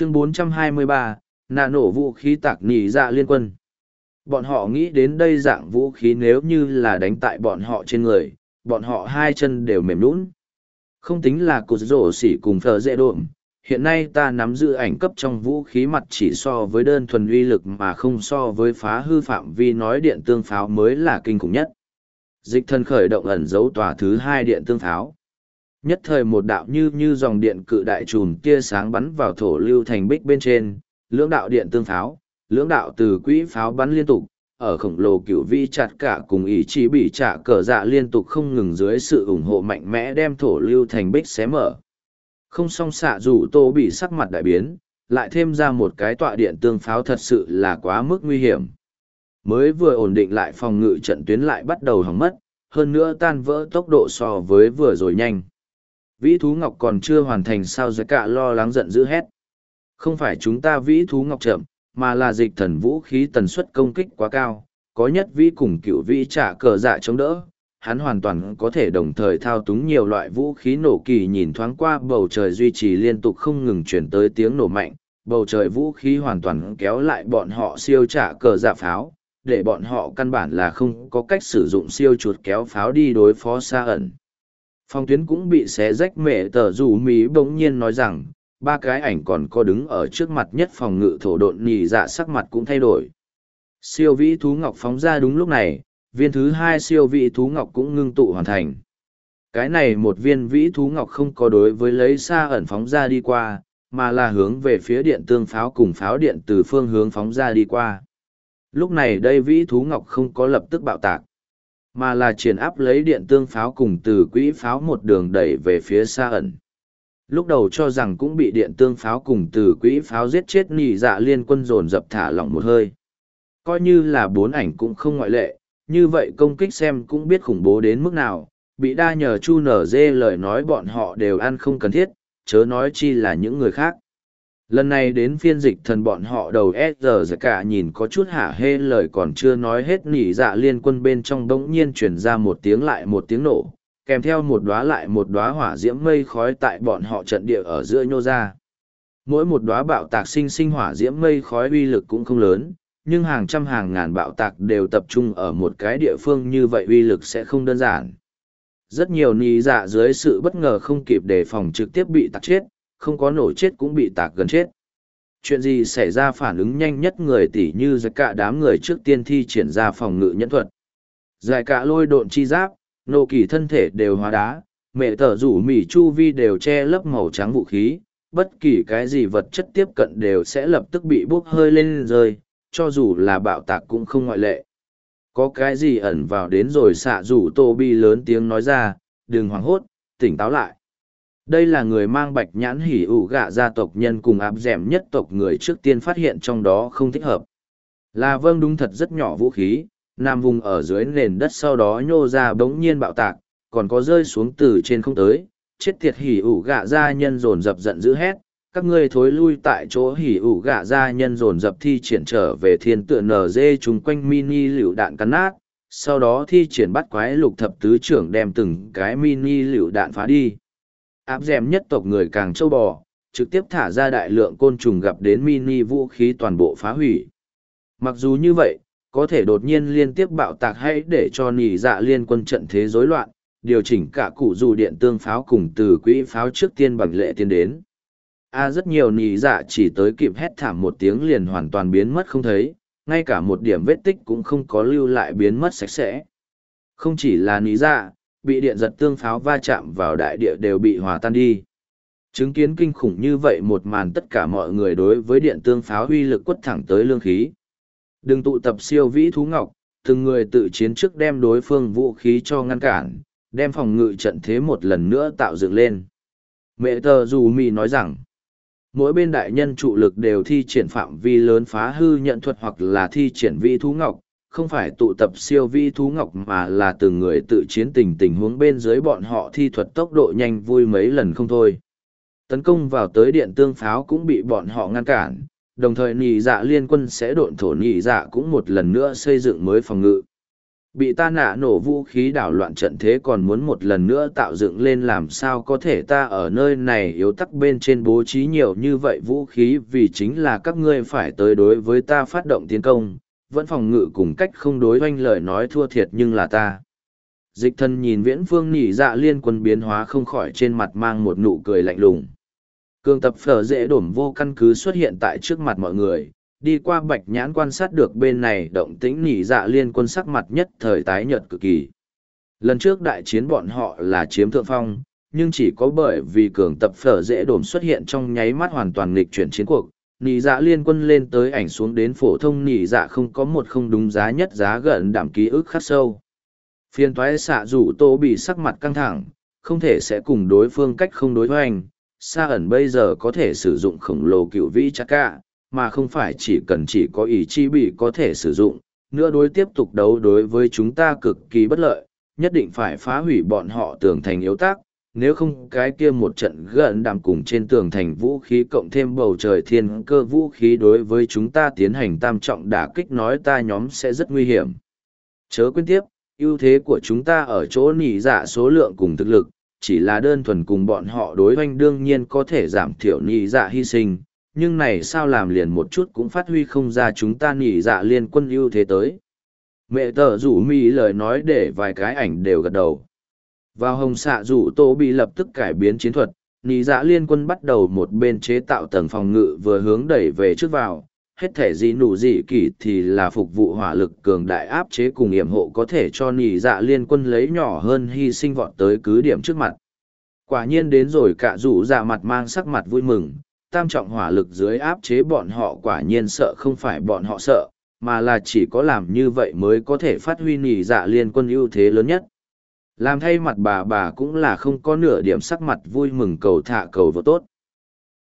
chương 423, nạ nổ vũ khí tạc nỉ dạ liên quân. Bọn họ nghĩ đến đây dạng vũ khí nếu như là đánh tại bọn họ trên người, bọn họ hai chân đều mềm lún. Không tính là cột rổ xỉ cùng phở dễ độm, hiện nay ta nắm giữ ảnh cấp trong vũ khí mặt chỉ so với đơn thuần uy lực mà không so với phá hư phạm vi nói điện tương pháo mới là kinh khủng nhất. Dịch thân khởi động ẩn dấu tòa thứ hai điện tương pháo. Nhất thời một đạo như như dòng điện cự đại trùm tia sáng bắn vào thổ lưu thành bích bên trên, lưỡng đạo điện tương pháo, lưỡng đạo từ quỹ pháo bắn liên tục, ở khổng lồ cửu vi chặt cả cùng ý chí bị trả cờ dạ liên tục không ngừng dưới sự ủng hộ mạnh mẽ đem thổ lưu thành bích xé mở. Không song xạ dù tô bị sắc mặt đại biến, lại thêm ra một cái tọa điện tương pháo thật sự là quá mức nguy hiểm. Mới vừa ổn định lại phòng ngự trận tuyến lại bắt đầu hỏng mất, hơn nữa tan vỡ tốc độ so với vừa rồi nhanh. Vĩ thú ngọc còn chưa hoàn thành sao giới cả lo lắng giận dữ hét. Không phải chúng ta vĩ thú ngọc chậm, mà là dịch thần vũ khí tần suất công kích quá cao, có nhất vĩ cùng cựu vĩ trả cờ dạ chống đỡ. Hắn hoàn toàn có thể đồng thời thao túng nhiều loại vũ khí nổ kỳ nhìn thoáng qua bầu trời duy trì liên tục không ngừng chuyển tới tiếng nổ mạnh, bầu trời vũ khí hoàn toàn kéo lại bọn họ siêu trả cờ dạ pháo, để bọn họ căn bản là không có cách sử dụng siêu chuột kéo pháo đi đối phó xa ẩn. Phong tuyến cũng bị xé rách mẹ tờ rủ mỹ bỗng nhiên nói rằng, ba cái ảnh còn có đứng ở trước mặt nhất phòng ngự thổ độn nhì dạ sắc mặt cũng thay đổi. Siêu vĩ thú ngọc phóng ra đúng lúc này, viên thứ hai siêu vĩ thú ngọc cũng ngưng tụ hoàn thành. Cái này một viên vĩ thú ngọc không có đối với lấy xa ẩn phóng ra đi qua, mà là hướng về phía điện tương pháo cùng pháo điện từ phương hướng phóng ra đi qua. Lúc này đây vĩ thú ngọc không có lập tức bạo tạc, mà là triển áp lấy điện tương pháo cùng từ quỹ pháo một đường đẩy về phía xa ẩn. Lúc đầu cho rằng cũng bị điện tương pháo cùng từ quỹ pháo giết chết nỉ dạ liên quân dồn dập thả lỏng một hơi. Coi như là bốn ảnh cũng không ngoại lệ, như vậy công kích xem cũng biết khủng bố đến mức nào, bị đa nhờ chu nở dê lời nói bọn họ đều ăn không cần thiết, chớ nói chi là những người khác. Lần này đến phiên dịch thần bọn họ đầu S giờ cả nhìn có chút hả hê lời còn chưa nói hết nỉ dạ liên quân bên trong đống nhiên chuyển ra một tiếng lại một tiếng nổ, kèm theo một đóa lại một đóa hỏa diễm mây khói tại bọn họ trận địa ở giữa nhô ra. Mỗi một đóa bạo tạc sinh sinh hỏa diễm mây khói uy lực cũng không lớn, nhưng hàng trăm hàng ngàn bạo tạc đều tập trung ở một cái địa phương như vậy uy lực sẽ không đơn giản. Rất nhiều nỉ dạ dưới sự bất ngờ không kịp đề phòng trực tiếp bị tạc chết, không có nổ chết cũng bị tạc gần chết. Chuyện gì xảy ra phản ứng nhanh nhất người tỷ như giặc cả đám người trước tiên thi triển ra phòng ngự nhẫn thuật. Giải cả lôi độn chi giáp, nô kỳ thân thể đều hóa đá, mẹ tờ rủ mỉ chu vi đều che lấp màu trắng vũ khí, bất kỳ cái gì vật chất tiếp cận đều sẽ lập tức bị bốc hơi lên rơi, cho dù là bạo tạc cũng không ngoại lệ. Có cái gì ẩn vào đến rồi xạ rủ tô bi lớn tiếng nói ra, đừng hoảng hốt, tỉnh táo lại đây là người mang bạch nhãn hỉ ủ gạ gia tộc nhân cùng áp d ẻ m nhất tộc người trước tiên phát hiện trong đó không thích hợp. Là vâng đúng thật rất nhỏ vũ khí, nằm vùng ở dưới nền đất sau đó nhô ra bỗng nhiên bạo tạc, còn có rơi xuống từ trên không tới. Chết tiệt hỉ ủ gạ gia nhân dồn dập giận dữ hét, các ngươi thối lui tại chỗ hỉ ủ gạ gia nhân dồn dập thi triển trở về thiên tựa nở dê chung quanh mini lựu đạn cắn nát, sau đó thi triển bắt quái lục thập tứ trưởng đem từng cái mini lựu đạn phá đi áp dèm nhất tộc người càng châu bò, trực tiếp thả ra đại lượng côn trùng gặp đến mini vũ khí toàn bộ phá hủy. Mặc dù như vậy, có thể đột nhiên liên tiếp bạo tạc hay để cho nỉ dạ liên quân trận thế rối loạn, điều chỉnh cả cụ dù điện tương pháo cùng từ quỹ pháo trước tiên bằng lệ tiến đến. A rất nhiều nỉ dạ chỉ tới kịp hét thảm một tiếng liền hoàn toàn biến mất không thấy, ngay cả một điểm vết tích cũng không có lưu lại biến mất sạch sẽ. Không chỉ là nỉ dạ bị điện giật tương pháo va chạm vào đại địa đều bị hòa tan đi. Chứng kiến kinh khủng như vậy một màn tất cả mọi người đối với điện tương pháo huy lực quất thẳng tới lương khí. Đừng tụ tập siêu vĩ thú ngọc, từng người tự chiến trước đem đối phương vũ khí cho ngăn cản, đem phòng ngự trận thế một lần nữa tạo dựng lên. Mẹ tờ dù mì nói rằng, mỗi bên đại nhân trụ lực đều thi triển phạm vi lớn phá hư nhận thuật hoặc là thi triển vi thú ngọc, không phải tụ tập siêu vi thú ngọc mà là từng người tự chiến tình tình huống bên dưới bọn họ thi thuật tốc độ nhanh vui mấy lần không thôi. Tấn công vào tới điện tương pháo cũng bị bọn họ ngăn cản, đồng thời nì dạ liên quân sẽ độn thổ nì dạ cũng một lần nữa xây dựng mới phòng ngự. Bị ta nạ nổ vũ khí đảo loạn trận thế còn muốn một lần nữa tạo dựng lên làm sao có thể ta ở nơi này yếu tắc bên trên bố trí nhiều như vậy vũ khí vì chính là các ngươi phải tới đối với ta phát động tiến công, vẫn phòng ngự cùng cách không đối oanh lời nói thua thiệt nhưng là ta. Dịch thân nhìn viễn phương nỉ dạ liên quân biến hóa không khỏi trên mặt mang một nụ cười lạnh lùng. Cường tập phở dễ đổm vô căn cứ xuất hiện tại trước mặt mọi người, đi qua bạch nhãn quan sát được bên này động tĩnh nỉ dạ liên quân sắc mặt nhất thời tái nhợt cực kỳ. Lần trước đại chiến bọn họ là chiếm thượng phong, nhưng chỉ có bởi vì cường tập phở dễ đổm xuất hiện trong nháy mắt hoàn toàn nghịch chuyển chiến cuộc. Nỉ dạ liên quân lên tới ảnh xuống đến phổ thông nỉ dạ không có một không đúng giá nhất giá gần đảm ký ức khắc sâu. Phiên toái xạ rủ tô bị sắc mặt căng thẳng, không thể sẽ cùng đối phương cách không đối hoành. Sa ẩn bây giờ có thể sử dụng khổng lồ cựu vĩ chắc cả, mà không phải chỉ cần chỉ có ý chi bị có thể sử dụng, nữa đối tiếp tục đấu đối với chúng ta cực kỳ bất lợi, nhất định phải phá hủy bọn họ tưởng thành yếu tác, nếu không cái kia một trận gần đàm cùng trên tường thành vũ khí cộng thêm bầu trời thiên cơ vũ khí đối với chúng ta tiến hành tam trọng đả kích nói ta nhóm sẽ rất nguy hiểm. Chớ quên tiếp, ưu thế của chúng ta ở chỗ nỉ dạ số lượng cùng thực lực, chỉ là đơn thuần cùng bọn họ đối hoanh đương nhiên có thể giảm thiểu nỉ dạ hy sinh, nhưng này sao làm liền một chút cũng phát huy không ra chúng ta nỉ dạ liên quân ưu thế tới. Mẹ tờ rủ mi lời nói để vài cái ảnh đều gật đầu. Vào hồng xạ rủ tô bị lập tức cải biến chiến thuật, nỉ dạ liên quân bắt đầu một bên chế tạo tầng phòng ngự vừa hướng đẩy về trước vào. Hết thể gì nụ gì kỳ thì là phục vụ hỏa lực cường đại áp chế cùng yểm hộ có thể cho nỉ dạ liên quân lấy nhỏ hơn hy sinh vọt tới cứ điểm trước mặt. Quả nhiên đến rồi cả rủ dạ mặt mang sắc mặt vui mừng, tam trọng hỏa lực dưới áp chế bọn họ quả nhiên sợ không phải bọn họ sợ, mà là chỉ có làm như vậy mới có thể phát huy nỉ dạ liên quân ưu thế lớn nhất. Làm thay mặt bà bà cũng là không có nửa điểm sắc mặt vui mừng cầu thả cầu vô tốt.